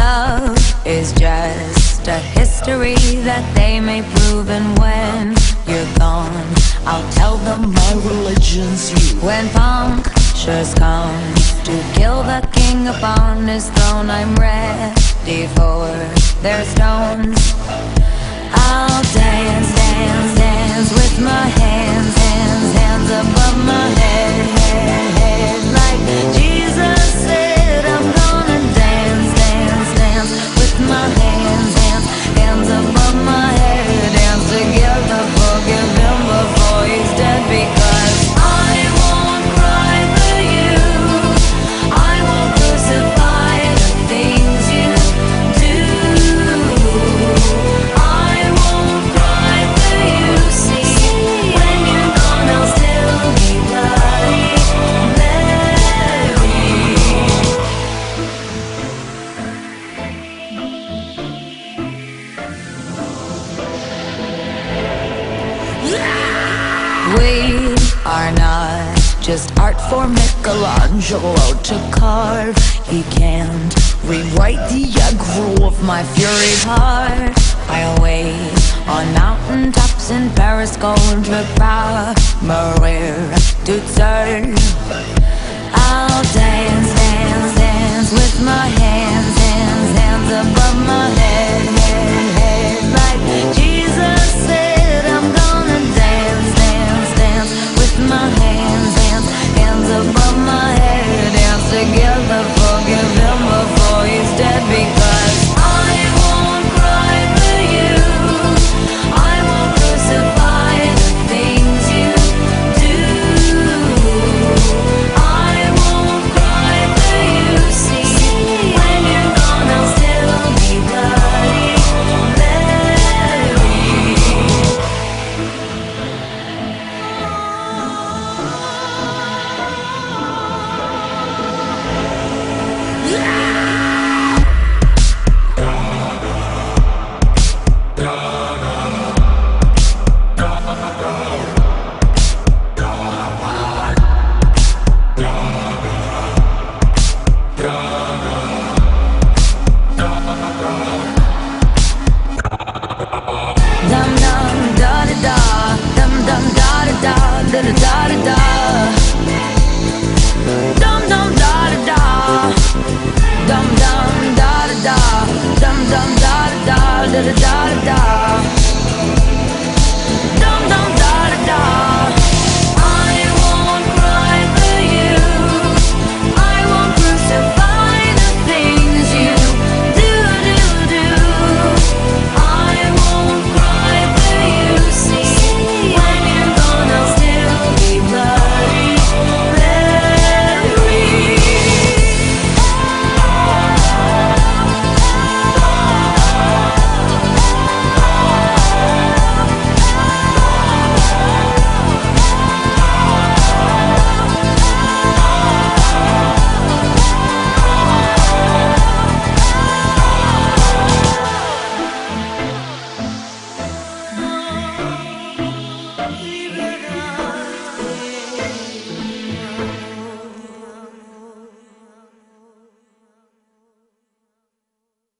love is just a history that they may prove. And when you're gone, I'll tell them my religion's you. When punctures come to kill the king upon his throne, I'm ready for their stones. We are not just art for Michelangelo to carve. He can't rewrite the aggro of my fury heart. I wait on mountain tops in Paris, going to power, Maria to turn. I